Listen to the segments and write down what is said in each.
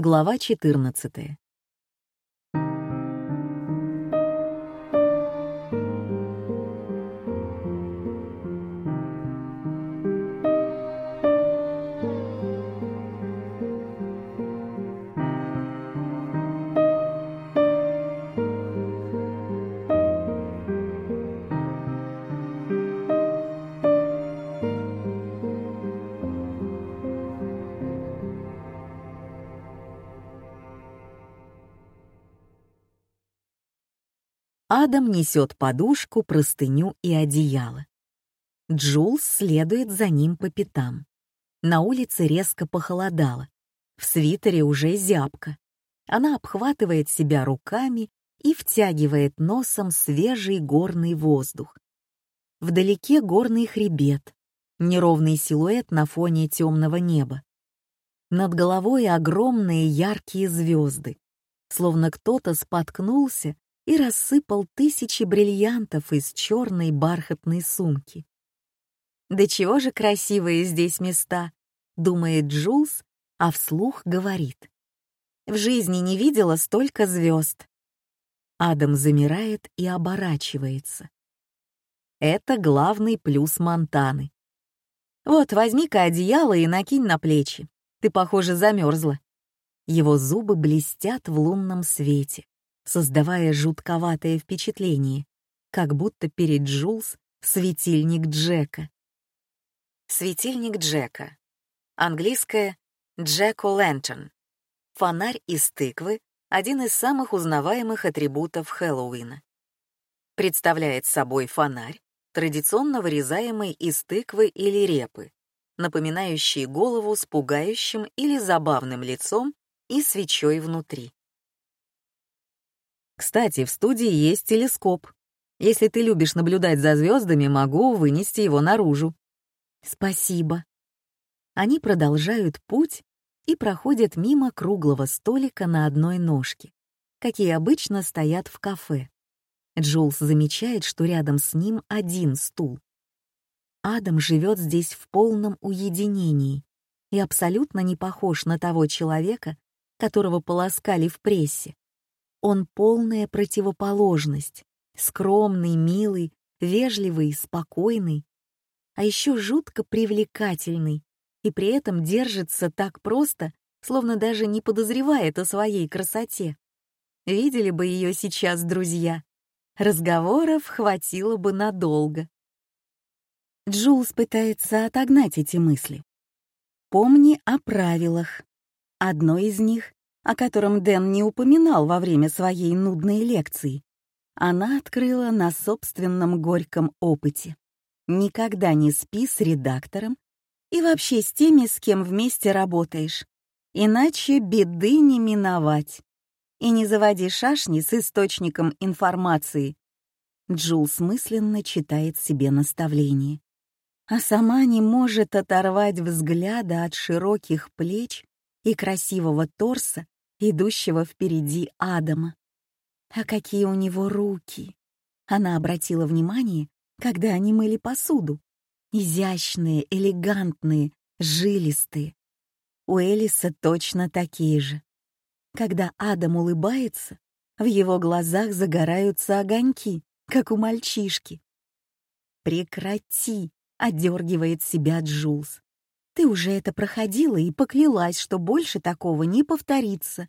Глава 14. Адам несет подушку, простыню и одеяло. Джулс следует за ним по пятам. На улице резко похолодало. В свитере уже зябко. Она обхватывает себя руками и втягивает носом свежий горный воздух. Вдалеке горный хребет, неровный силуэт на фоне темного неба. Над головой огромные яркие звезды, словно кто-то споткнулся и рассыпал тысячи бриллиантов из черной бархатной сумки. «Да чего же красивые здесь места!» — думает Джулс, а вслух говорит. «В жизни не видела столько звезд». Адам замирает и оборачивается. Это главный плюс Монтаны. «Вот, возьми-ка одеяло и накинь на плечи. Ты, похоже, замерзла». Его зубы блестят в лунном свете создавая жутковатое впечатление, как будто перед Джулс светильник Джека. Светильник Джека. Английское «Джек-о-лэнтерн». Фонарь из тыквы — один из самых узнаваемых атрибутов Хэллоуина. Представляет собой фонарь, традиционно вырезаемый из тыквы или репы, напоминающий голову с пугающим или забавным лицом и свечой внутри. Кстати, в студии есть телескоп. Если ты любишь наблюдать за звездами, могу вынести его наружу. Спасибо. Они продолжают путь и проходят мимо круглого столика на одной ножке, какие обычно стоят в кафе. Джулс замечает, что рядом с ним один стул. Адам живет здесь в полном уединении и абсолютно не похож на того человека, которого полоскали в прессе. Он полная противоположность, скромный, милый, вежливый, спокойный, а еще жутко привлекательный, и при этом держится так просто, словно даже не подозревает о своей красоте. Видели бы ее сейчас друзья. Разговоров хватило бы надолго. Джулс пытается отогнать эти мысли. Помни о правилах. Одно из них о котором Дэн не упоминал во время своей нудной лекции, она открыла на собственном горьком опыте. Никогда не спи с редактором и вообще с теми, с кем вместе работаешь, иначе беды не миновать. И не заводи шашни с источником информации. Джул смысленно читает себе наставление, а сама не может оторвать взгляда от широких плеч и красивого торса, идущего впереди Адама. А какие у него руки! Она обратила внимание, когда они мыли посуду. Изящные, элегантные, жилистые. У Элиса точно такие же. Когда Адам улыбается, в его глазах загораются огоньки, как у мальчишки. «Прекрати!» — одергивает себя Джулс. Ты уже это проходила и поклялась, что больше такого не повторится.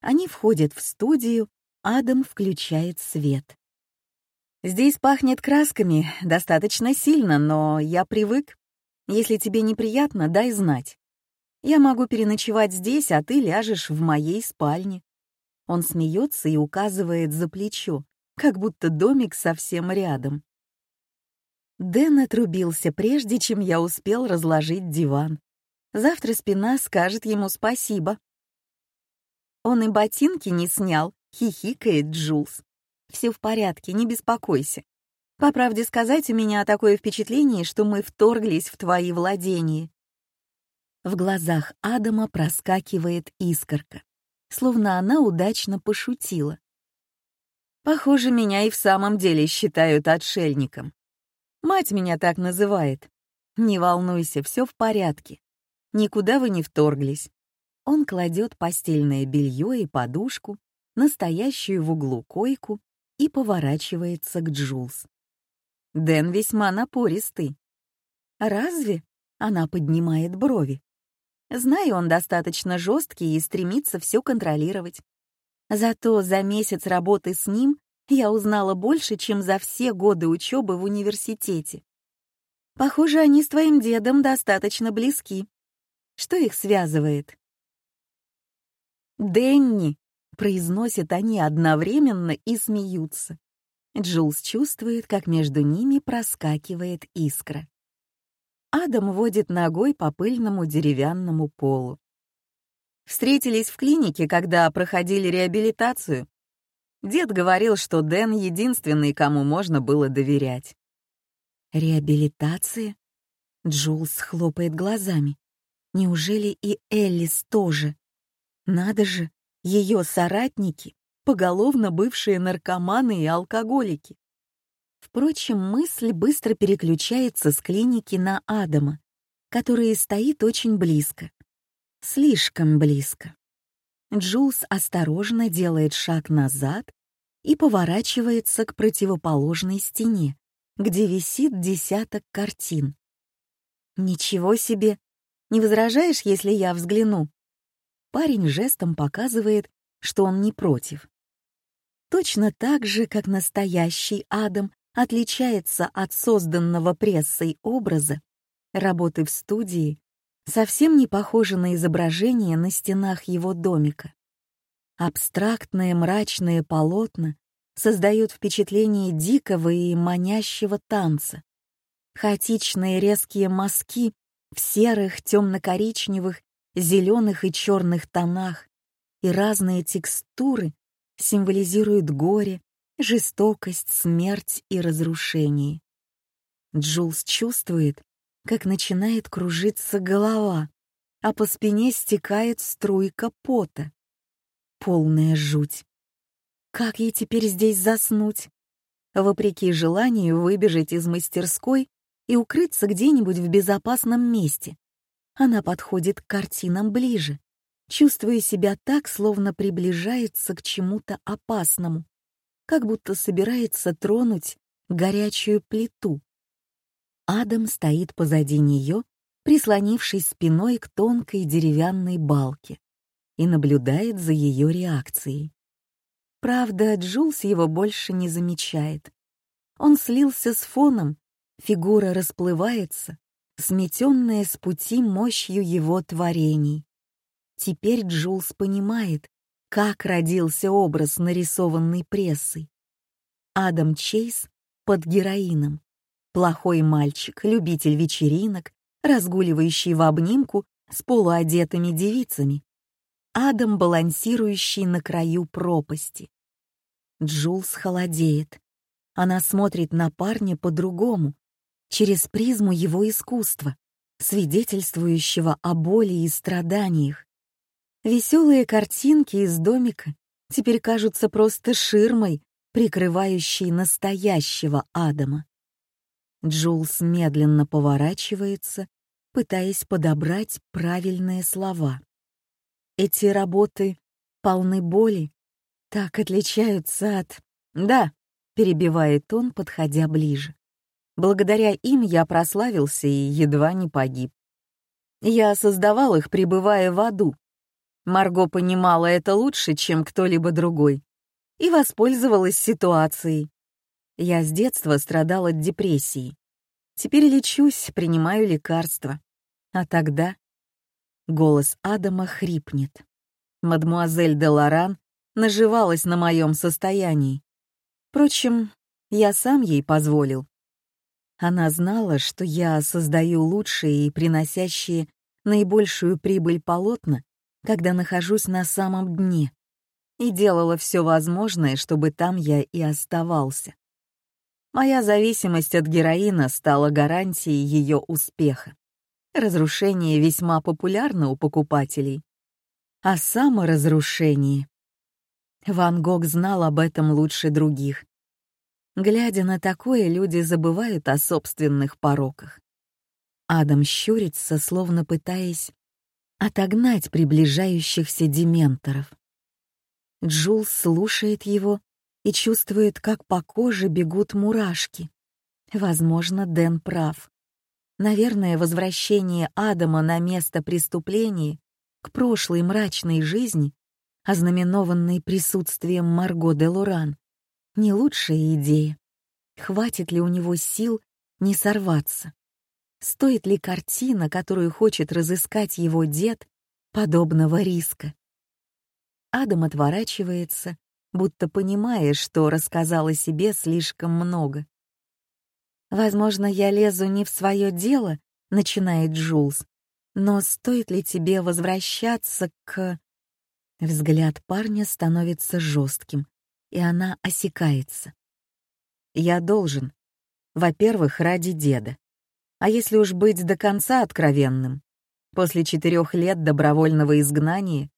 Они входят в студию, Адам включает свет. Здесь пахнет красками достаточно сильно, но я привык. Если тебе неприятно, дай знать. Я могу переночевать здесь, а ты ляжешь в моей спальне. Он смеется и указывает за плечо, как будто домик совсем рядом. Дэн отрубился, прежде чем я успел разложить диван. Завтра спина скажет ему спасибо. Он и ботинки не снял, хихикает Джулс. Все в порядке, не беспокойся. По правде сказать, у меня такое впечатление, что мы вторглись в твои владения. В глазах Адама проскакивает искорка, словно она удачно пошутила. Похоже, меня и в самом деле считают отшельником. Мать меня так называет. Не волнуйся, все в порядке. Никуда вы не вторглись. Он кладет постельное белье и подушку, настоящую в углу койку и поворачивается к Джулс. Дэн весьма напористый. «Разве?» — она поднимает брови. Знаю, он достаточно жесткий и стремится все контролировать. Зато за месяц работы с ним я узнала больше, чем за все годы учебы в университете. Похоже, они с твоим дедом достаточно близки. Что их связывает? «Дэнни!» — произносят они одновременно и смеются. Джулс чувствует, как между ними проскакивает искра. Адам водит ногой по пыльному деревянному полу. Встретились в клинике, когда проходили реабилитацию. Дед говорил, что Дэн — единственный, кому можно было доверять. «Реабилитация?» Джулс хлопает глазами. «Неужели и Эллис тоже? Надо же, ее соратники — поголовно бывшие наркоманы и алкоголики. Впрочем, мысль быстро переключается с клиники на Адама, который стоит очень близко. Слишком близко. Джулс осторожно делает шаг назад и поворачивается к противоположной стене, где висит десяток картин. «Ничего себе! Не возражаешь, если я взгляну?» Парень жестом показывает, что он не против. Точно так же, как настоящий Адам отличается от созданного прессой образа, работы в студии совсем не похожи на изображения на стенах его домика. Абстрактные мрачные полотна создают впечатление дикого и манящего танца. Хаотичные резкие мазки в серых, темно-коричневых, зеленых и черных тонах и разные текстуры символизируют горе, жестокость, смерть и разрушение. Джулс чувствует, как начинает кружиться голова, а по спине стекает струйка пота. Полная жуть. Как ей теперь здесь заснуть? Вопреки желанию выбежать из мастерской и укрыться где-нибудь в безопасном месте, она подходит к картинам ближе, чувствуя себя так, словно приближается к чему-то опасному как будто собирается тронуть горячую плиту. Адам стоит позади нее, прислонившись спиной к тонкой деревянной балке, и наблюдает за ее реакцией. Правда, Джулс его больше не замечает. Он слился с фоном, фигура расплывается, сметенная с пути мощью его творений. Теперь Джулс понимает, как родился образ, нарисованный прессой. Адам Чейз под героином. Плохой мальчик, любитель вечеринок, разгуливающий в обнимку с полуодетыми девицами. Адам, балансирующий на краю пропасти. Джулс холодеет. Она смотрит на парня по-другому, через призму его искусства, свидетельствующего о боли и страданиях, Веселые картинки из домика теперь кажутся просто ширмой, прикрывающей настоящего Адама. Джулс медленно поворачивается, пытаясь подобрать правильные слова. Эти работы полны боли, так отличаются от... Да, перебивает он, подходя ближе. Благодаря им я прославился и едва не погиб. Я создавал их, пребывая в аду, Марго понимала это лучше, чем кто-либо другой, и воспользовалась ситуацией. Я с детства страдал от депрессии. Теперь лечусь, принимаю лекарства. А тогда... Голос Адама хрипнет. Мадмуазель де Лоран наживалась на моем состоянии. Впрочем, я сам ей позволил. Она знала, что я создаю лучшие и приносящие наибольшую прибыль полотна когда нахожусь на самом дне, и делала все возможное, чтобы там я и оставался. Моя зависимость от героина стала гарантией ее успеха. Разрушение весьма популярно у покупателей. А саморазрушение... Ван Гог знал об этом лучше других. Глядя на такое, люди забывают о собственных пороках. Адам щурится, словно пытаясь отогнать приближающихся дементоров. Джулс слушает его и чувствует, как по коже бегут мурашки. Возможно, Дэн прав. Наверное, возвращение Адама на место преступления к прошлой мрачной жизни, ознаменованной присутствием Марго де Луран, не лучшая идея. Хватит ли у него сил не сорваться? Стоит ли картина, которую хочет разыскать его дед, подобного риска? Адам отворачивается, будто понимая, что рассказал о себе слишком много. «Возможно, я лезу не в свое дело», — начинает Джулс. «Но стоит ли тебе возвращаться к...» Взгляд парня становится жестким, и она осекается. «Я должен. Во-первых, ради деда. А если уж быть до конца откровенным, после четырех лет добровольного изгнания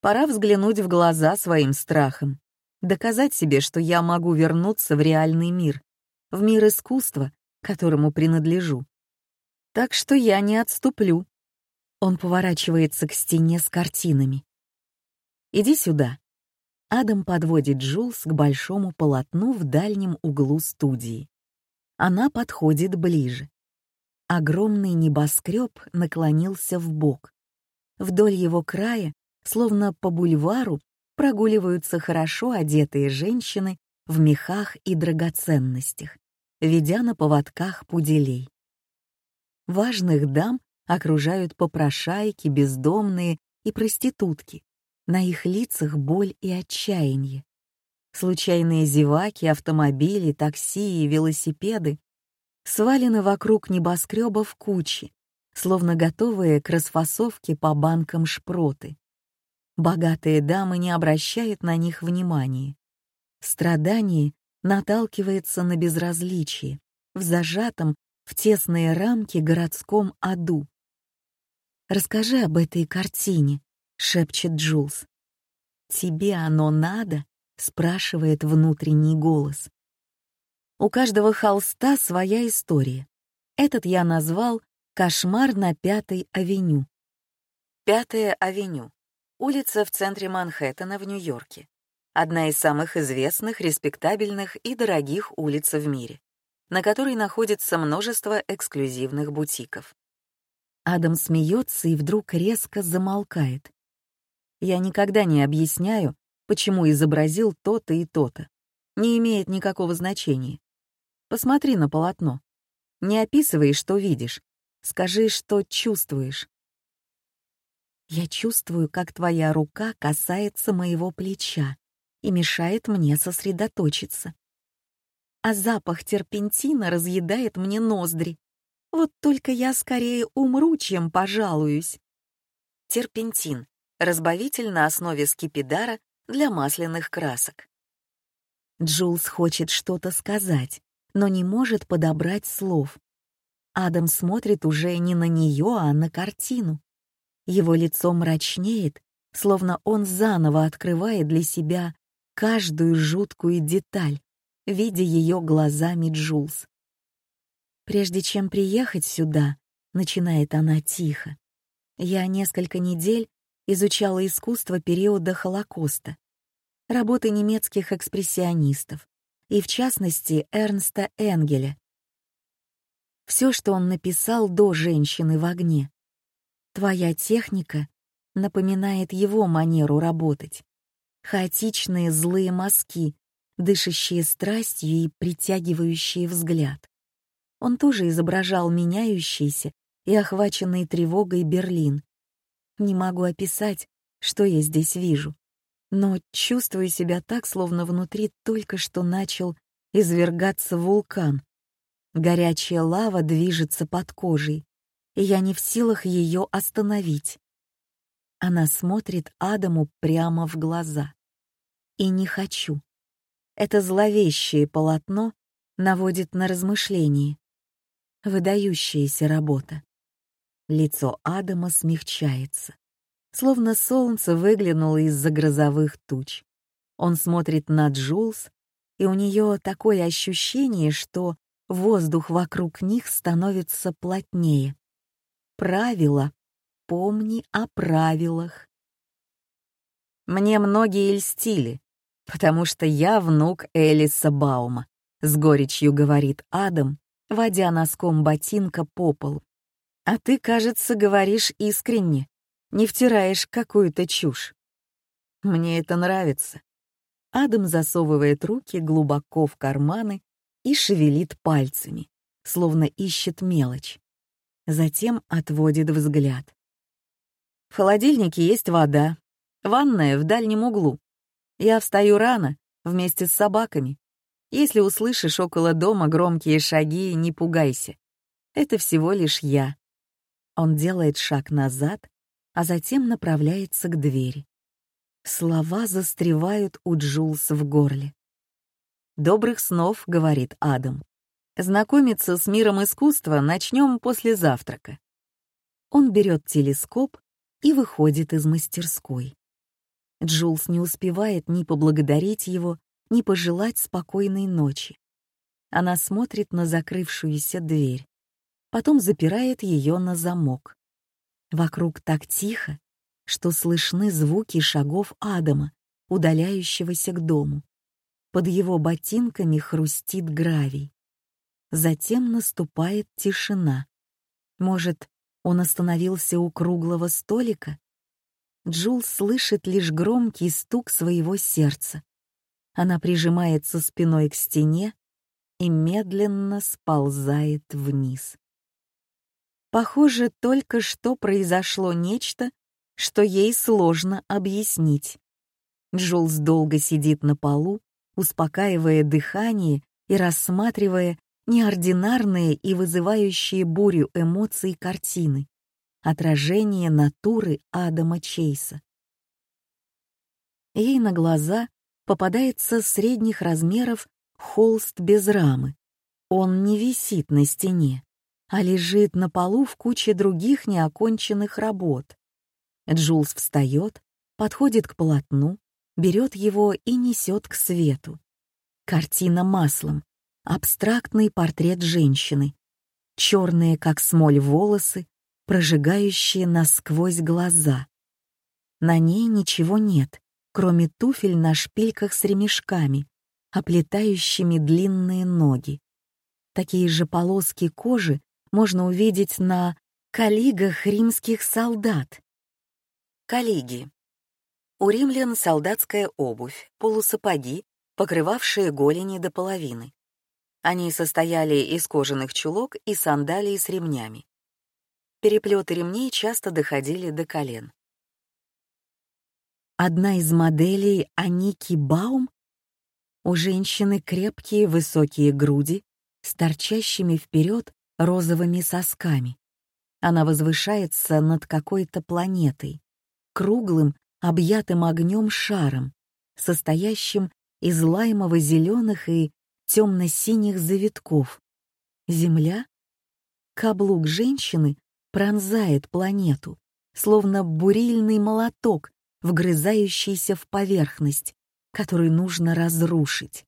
пора взглянуть в глаза своим страхам, доказать себе, что я могу вернуться в реальный мир, в мир искусства, которому принадлежу. Так что я не отступлю. Он поворачивается к стене с картинами. «Иди сюда». Адам подводит Джулс к большому полотну в дальнем углу студии. Она подходит ближе. Огромный небоскреб наклонился в бок. Вдоль его края, словно по бульвару, прогуливаются хорошо одетые женщины в мехах и драгоценностях ведя на поводках пуделей. Важных дам окружают попрошайки, бездомные и проститутки. На их лицах боль и отчаяние. Случайные зеваки, автомобили, такси и велосипеды свалены вокруг небоскреба в кучи, словно готовые к расфасовке по банкам шпроты. Богатые дамы не обращают на них внимания. Страдания наталкивается на безразличие в зажатом в тесные рамки городском аду. «Расскажи об этой картине», — шепчет Джулс. «Тебе оно надо?» — спрашивает внутренний голос. У каждого холста своя история. Этот я назвал «Кошмар на Пятой авеню». Пятая авеню — улица в центре Манхэттена в Нью-Йорке одна из самых известных, респектабельных и дорогих улиц в мире, на которой находится множество эксклюзивных бутиков. Адам смеется и вдруг резко замолкает. Я никогда не объясняю, почему изобразил то-то и то-то. Не имеет никакого значения. Посмотри на полотно. Не описывай, что видишь. Скажи, что чувствуешь. Я чувствую, как твоя рука касается моего плеча и мешает мне сосредоточиться. А запах терпентина разъедает мне ноздри. Вот только я скорее умру, чем пожалуюсь. Терпентин — разбавитель на основе скипидара для масляных красок. Джулс хочет что-то сказать, но не может подобрать слов. Адам смотрит уже не на нее, а на картину. Его лицо мрачнеет, словно он заново открывает для себя каждую жуткую деталь, видя ее глазами Джулс. «Прежде чем приехать сюда», — начинает она тихо, «я несколько недель изучала искусство периода Холокоста, работы немецких экспрессионистов, и в частности Эрнста Энгеля. Все, что он написал до «Женщины в огне». Твоя техника напоминает его манеру работать хаотичные злые мазки, дышащие страстью и притягивающие взгляд. Он тоже изображал меняющийся и охваченный тревогой Берлин. Не могу описать, что я здесь вижу, но чувствую себя так, словно внутри только что начал извергаться вулкан. Горячая лава движется под кожей, и я не в силах ее остановить. Она смотрит Адаму прямо в глаза. И не хочу. Это зловещее полотно наводит на размышления. Выдающаяся работа. Лицо Адама смягчается, словно солнце выглянуло из-за грозовых туч. Он смотрит на Джулс, и у нее такое ощущение, что воздух вокруг них становится плотнее. Правила помни о правилах. Мне многие льстили, потому что я внук Элиса Баума, с горечью говорит Адам, водя носком ботинка по полу. А ты, кажется, говоришь искренне, не втираешь какую-то чушь. Мне это нравится. Адам засовывает руки глубоко в карманы и шевелит пальцами, словно ищет мелочь. Затем отводит взгляд. В холодильнике есть вода, ванная в дальнем углу. Я встаю рано, вместе с собаками. Если услышишь около дома громкие шаги, не пугайся. Это всего лишь я. Он делает шаг назад, а затем направляется к двери. Слова застревают у Джулс в горле. «Добрых снов», — говорит Адам. «Знакомиться с миром искусства начнем после завтрака». Он берет телескоп и выходит из мастерской. Джулс не успевает ни поблагодарить его, ни пожелать спокойной ночи. Она смотрит на закрывшуюся дверь, потом запирает ее на замок. Вокруг так тихо, что слышны звуки шагов Адама, удаляющегося к дому. Под его ботинками хрустит гравий. Затем наступает тишина. Может, он остановился у круглого столика? Джул слышит лишь громкий стук своего сердца. Она прижимается спиной к стене и медленно сползает вниз. Похоже, только что произошло нечто, что ей сложно объяснить. Джулс долго сидит на полу, успокаивая дыхание и рассматривая неординарные и вызывающие бурю эмоций картины отражение натуры Адама Чейса. Ей на глаза попадается средних размеров холст без рамы. Он не висит на стене, а лежит на полу в куче других неоконченных работ. Джулс встает, подходит к полотну, берет его и несет к свету. Картина маслом, абстрактный портрет женщины, черные, как смоль, волосы, прожигающие насквозь глаза. На ней ничего нет, кроме туфель на шпильках с ремешками, оплетающими длинные ноги. Такие же полоски кожи можно увидеть на коллигах римских солдат. Коллиги. У римлян солдатская обувь, полусапоги, покрывавшие голени до половины. Они состояли из кожаных чулок и сандалий с ремнями. Переплеты ремней часто доходили до колен. Одна из моделей Аники Баум у женщины крепкие высокие груди с торчащими вперед розовыми сосками. Она возвышается над какой-то планетой, круглым, объятым огнем шаром, состоящим из лаймово-зеленых и темно-синих завитков. Земля? Каблук женщины пронзает планету, словно бурильный молоток, вгрызающийся в поверхность, который нужно разрушить.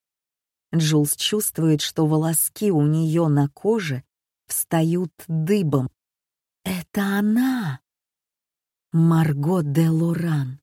Джулс чувствует, что волоски у нее на коже встают дыбом. Это она! Марго де Лоран.